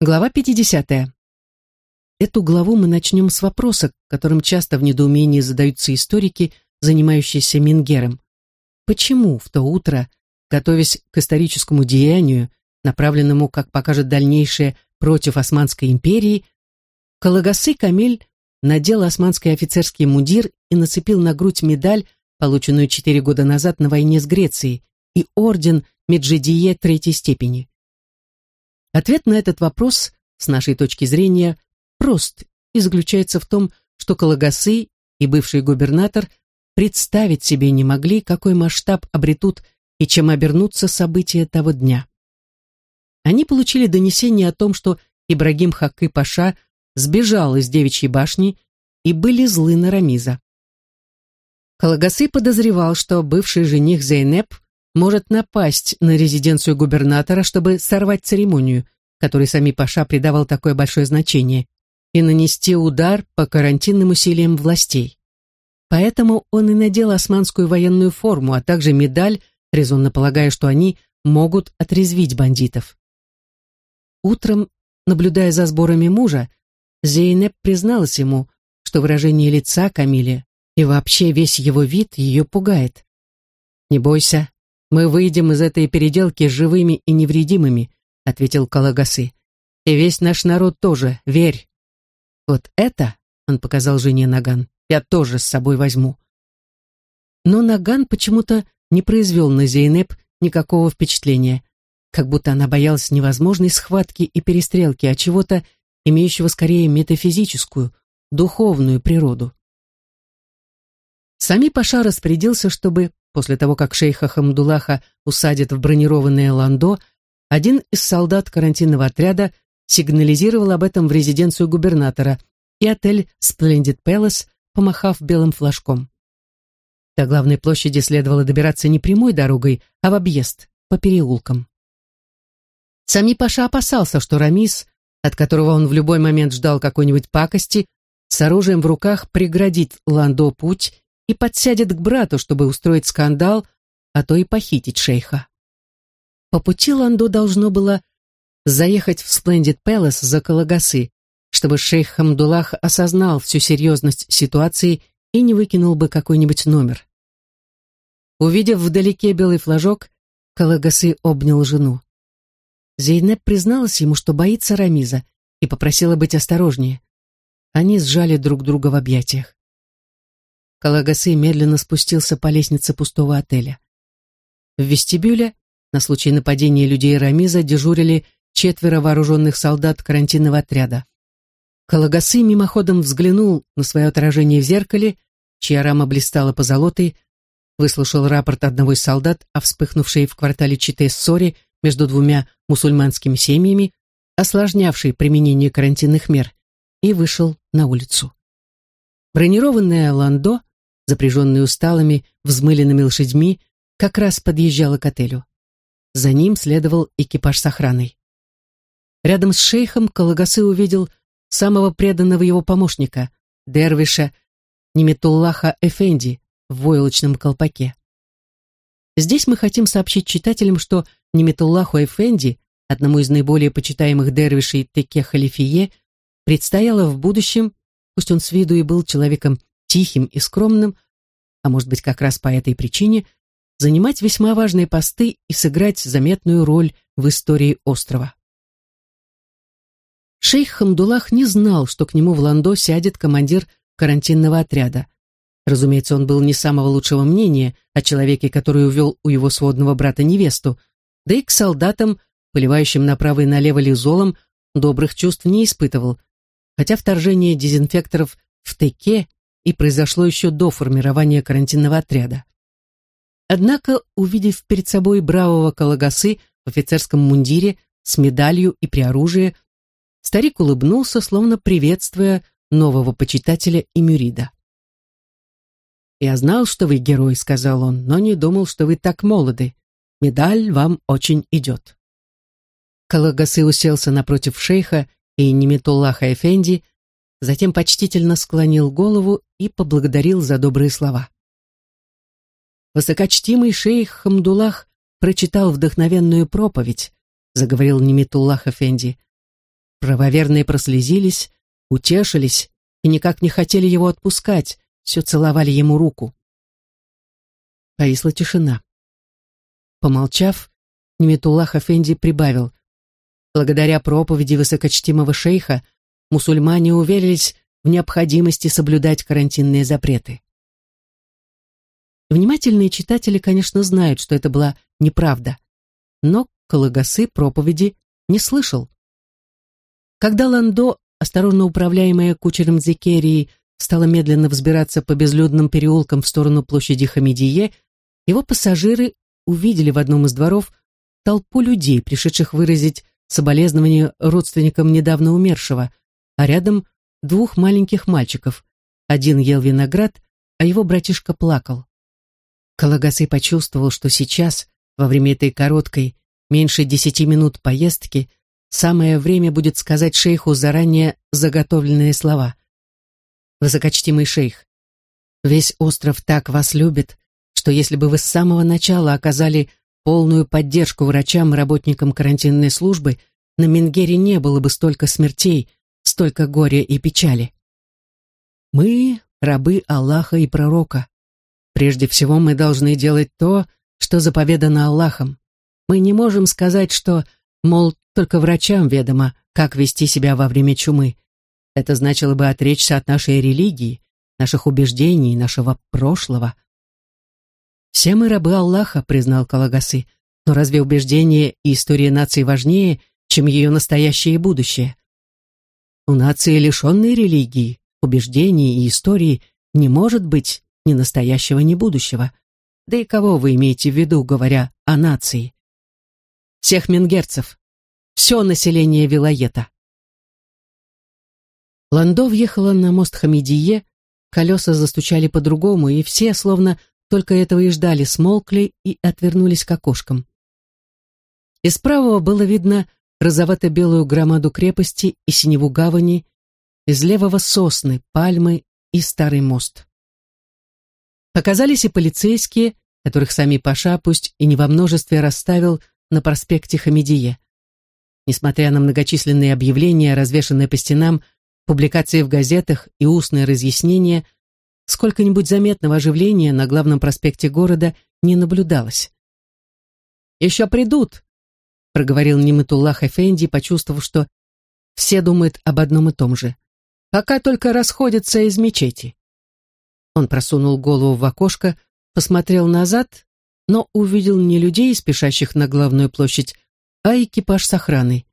Глава 50. Эту главу мы начнем с вопроса, которым часто в недоумении задаются историки, занимающиеся Мингером. Почему в то утро, готовясь к историческому деянию, направленному, как покажет дальнейшее, против Османской империи, Калагасы Камиль надел османский офицерский мундир и нацепил на грудь медаль, полученную четыре года назад на войне с Грецией, и орден Меджидие третьей степени. Ответ на этот вопрос, с нашей точки зрения, прост и заключается в том, что Калагасы и бывший губернатор представить себе не могли, какой масштаб обретут и чем обернутся события того дня. Они получили донесение о том, что Ибрагим Хакы Паша сбежал из девичьей башни и были злы на Рамиза. Калагасы подозревал, что бывший жених Зейнеп может напасть на резиденцию губернатора, чтобы сорвать церемонию, которой сами Паша придавал такое большое значение, и нанести удар по карантинным усилиям властей. Поэтому он и надел османскую военную форму, а также медаль, резонно полагая, что они могут отрезвить бандитов. Утром, наблюдая за сборами мужа, Зейнеп призналась ему, что выражение лица Камиле и вообще весь его вид ее пугает. «Не бойся, «Мы выйдем из этой переделки живыми и невредимыми», — ответил Калагасы. «И весь наш народ тоже, верь». «Вот это», — он показал жене Наган, — «я тоже с собой возьму». Но Наган почему-то не произвел на Зейнеп никакого впечатления, как будто она боялась невозможной схватки и перестрелки, а чего-то, имеющего скорее метафизическую, духовную природу. Сами Паша распорядился, чтобы После того, как шейха Хамдулаха усадят в бронированное ландо, один из солдат карантинного отряда сигнализировал об этом в резиденцию губернатора и отель Splendid Palace, помахав белым флажком. До главной площади следовало добираться не прямой дорогой, а в объезд, по переулкам. Сами Паша опасался, что Рамис, от которого он в любой момент ждал какой-нибудь пакости, с оружием в руках преградит Ландо путь и подсядет к брату, чтобы устроить скандал, а то и похитить шейха. По пути Ландо должно было заехать в Splendid Palace за Калагасы, чтобы шейх Хамдулах осознал всю серьезность ситуации и не выкинул бы какой-нибудь номер. Увидев вдалеке белый флажок, Калагасы обнял жену. Зейнеп призналась ему, что боится Рамиза, и попросила быть осторожнее. Они сжали друг друга в объятиях. Калагасы медленно спустился по лестнице пустого отеля. В вестибюле на случай нападения людей Рамиза дежурили четверо вооруженных солдат карантинного отряда. Калагасы мимоходом взглянул на свое отражение в зеркале, чья рама блистала позолотой, выслушал рапорт одного из солдат о вспыхнувшей в квартале Чите ссоре между двумя мусульманскими семьями, осложнявшей применение карантинных мер, и вышел на улицу. Бронированное ландо запряженный усталыми, взмыленными лошадьми, как раз подъезжала к отелю. За ним следовал экипаж с охраной. Рядом с шейхом Калагасы увидел самого преданного его помощника, дервиша Неметуллаха Эфенди в войлочном колпаке. Здесь мы хотим сообщить читателям, что Неметуллаху Эфенди, одному из наиболее почитаемых дервишей Теке Халифие, предстояло в будущем, пусть он с виду и был человеком тихим и скромным, а может быть как раз по этой причине, занимать весьма важные посты и сыграть заметную роль в истории острова. Шейх Хамдулах не знал, что к нему в Ландо сядет командир карантинного отряда. Разумеется, он был не самого лучшего мнения о человеке, который увел у его сводного брата невесту, да и к солдатам, поливающим направо и налево лизолом, добрых чувств не испытывал, хотя вторжение дезинфекторов в Теке и произошло еще до формирования карантинного отряда. Однако, увидев перед собой бравого Калагасы в офицерском мундире с медалью и при оружии, старик улыбнулся, словно приветствуя нового почитателя и мюрида. «Я знал, что вы герой», — сказал он, — «но не думал, что вы так молоды. Медаль вам очень идет». Калагасы уселся напротив шейха и Неметуллаха Эфенди, затем почтительно склонил голову и поблагодарил за добрые слова. Высокочтимый шейх Хамдулах прочитал вдохновенную проповедь, заговорил Немитуллах Эфенди. Правоверные прослезились, утешились и никак не хотели его отпускать, все целовали ему руку. Повисла тишина. Помолчав, Неметуллах Афенди прибавил. Благодаря проповеди высокочтимого шейха мусульмане уверились в необходимости соблюдать карантинные запреты. Внимательные читатели, конечно, знают, что это была неправда, но Калагасы проповеди не слышал. Когда Ландо, осторожно управляемая кучером Зекерии, стала медленно взбираться по безлюдным переулкам в сторону площади Хамидие, его пассажиры увидели в одном из дворов толпу людей, пришедших выразить соболезнования родственникам недавно умершего, а рядом двух маленьких мальчиков. Один ел виноград, а его братишка плакал. Калагасы почувствовал, что сейчас, во время этой короткой, меньше десяти минут поездки, самое время будет сказать шейху заранее заготовленные слова. «Высокочтимый шейх, весь остров так вас любит, что если бы вы с самого начала оказали полную поддержку врачам и работникам карантинной службы, на Менгере не было бы столько смертей, столько горя и печали. Мы — рабы Аллаха и пророка. Прежде всего мы должны делать то, что заповедано Аллахом. Мы не можем сказать, что, мол, только врачам ведомо, как вести себя во время чумы. Это значило бы отречься от нашей религии, наших убеждений, нашего прошлого — «Все мы рабы Аллаха», — признал Калагасы. «Но разве убеждение и история нации важнее, чем ее настоящее и будущее?» У нации, лишенной религии, убеждений и истории, не может быть ни настоящего, ни будущего. Да и кого вы имеете в виду, говоря о нации? Всех менгерцев. Все население Вилоета. Ландо въехала на мост Хамидие, колеса застучали по-другому, и все, словно только этого и ждали, смолкли и отвернулись к окошкам. Из правого было видно розовато-белую громаду крепости и синеву гавани, из левого сосны, пальмы и старый мост. Показались и полицейские, которых сами Паша, пусть и не во множестве, расставил на проспекте Хамидие. Несмотря на многочисленные объявления, развешанные по стенам, публикации в газетах и устные разъяснения – сколько-нибудь заметного оживления на главном проспекте города не наблюдалось. «Еще придут», — проговорил Немытуллах Эфенди, почувствовав, что все думают об одном и том же. «Пока только расходятся из мечети». Он просунул голову в окошко, посмотрел назад, но увидел не людей, спешащих на главную площадь, а экипаж с охраной.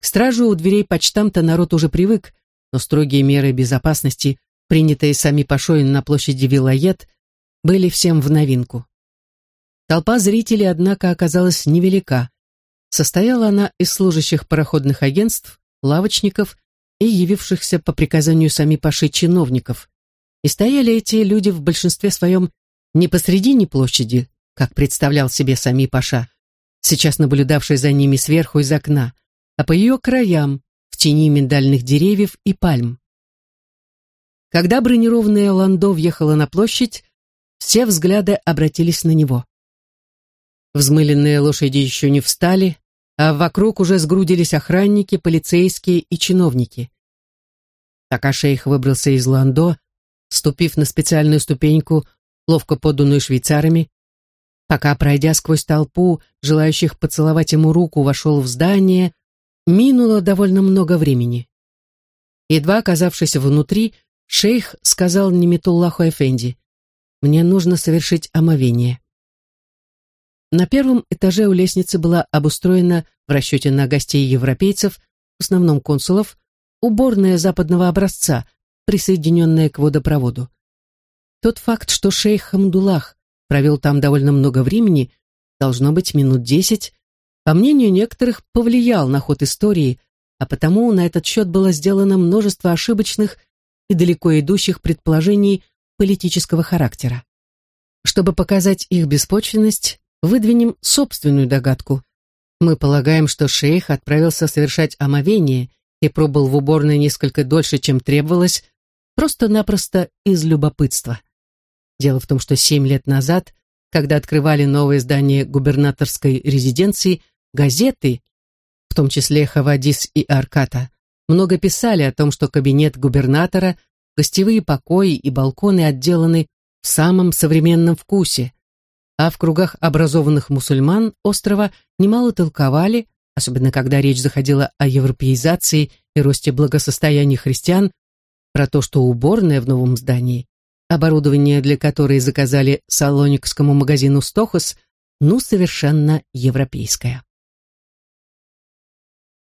К стражу у дверей почтамта народ уже привык, но строгие меры безопасности принятые сами Пашой на площади Вилает, были всем в новинку. Толпа зрителей, однако, оказалась невелика. Состояла она из служащих пароходных агентств, лавочников и явившихся по приказанию сами Паши чиновников. И стояли эти люди в большинстве своем не посредине площади, как представлял себе сами Паша, сейчас наблюдавший за ними сверху из окна, а по ее краям, в тени миндальных деревьев и пальм. Когда бронированная Ландо въехала на площадь, все взгляды обратились на него. Взмыленные лошади еще не встали, а вокруг уже сгрудились охранники, полицейские и чиновники. Пока шейх выбрался из Ландо, ступив на специальную ступеньку, ловко поданную швейцарами, пока, пройдя сквозь толпу, желающих поцеловать ему руку, вошел в здание, минуло довольно много времени. Едва оказавшись внутри, Шейх сказал Немитуллаху Эфенди, «Мне нужно совершить омовение». На первом этаже у лестницы была обустроена в расчете на гостей европейцев, в основном консулов, уборная западного образца, присоединенная к водопроводу. Тот факт, что шейх Хамдулах провел там довольно много времени, должно быть минут десять, по мнению некоторых, повлиял на ход истории, а потому на этот счет было сделано множество ошибочных и далеко идущих предположений политического характера. Чтобы показать их беспочвенность, выдвинем собственную догадку. Мы полагаем, что шейх отправился совершать омовение и пробыл в уборной несколько дольше, чем требовалось, просто-напросто из любопытства. Дело в том, что семь лет назад, когда открывали новое здание губернаторской резиденции, газеты, в том числе Хавадис и Арката, много писали о том, что кабинет губернатора, гостевые покои и балконы отделаны в самом современном вкусе, а в кругах образованных мусульман острова немало толковали, особенно когда речь заходила о европеизации и росте благосостояния христиан, про то, что уборная в новом здании, оборудование для которой заказали салоникскому магазину «Стохос», ну, совершенно европейское.